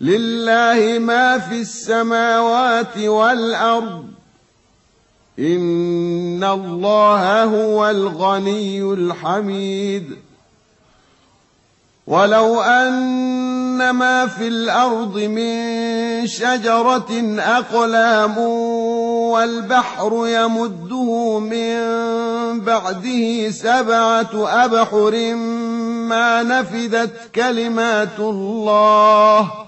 لله ما في السماوات والأرض. إن الله هو الغني الحميد. ولو أن ما في الأرض من شجرة أقلام والبحر يمده من بعده سبعة أبحر ما نفدت كلمات الله.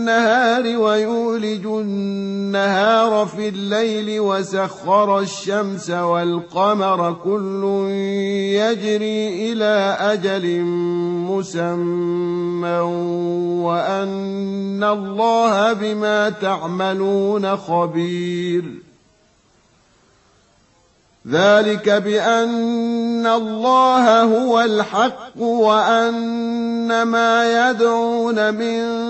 النهار ويولج النهار في الليل وسخر الشمس والقمر كل يجري إلى أجل مسمى وأن الله بما تعملون خبير. ذلك بأن الله هو الحق وأن ما يدعون من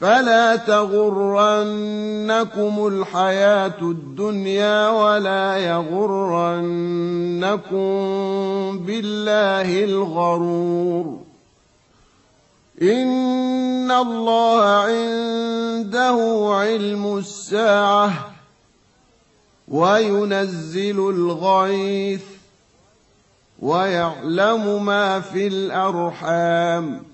فلا تغرنكم الحياة الدنيا ولا يغرنكم بالله الغرور. إن الله عنده علم الساعة وينزل الغيث ويعلم ما في الأرحام.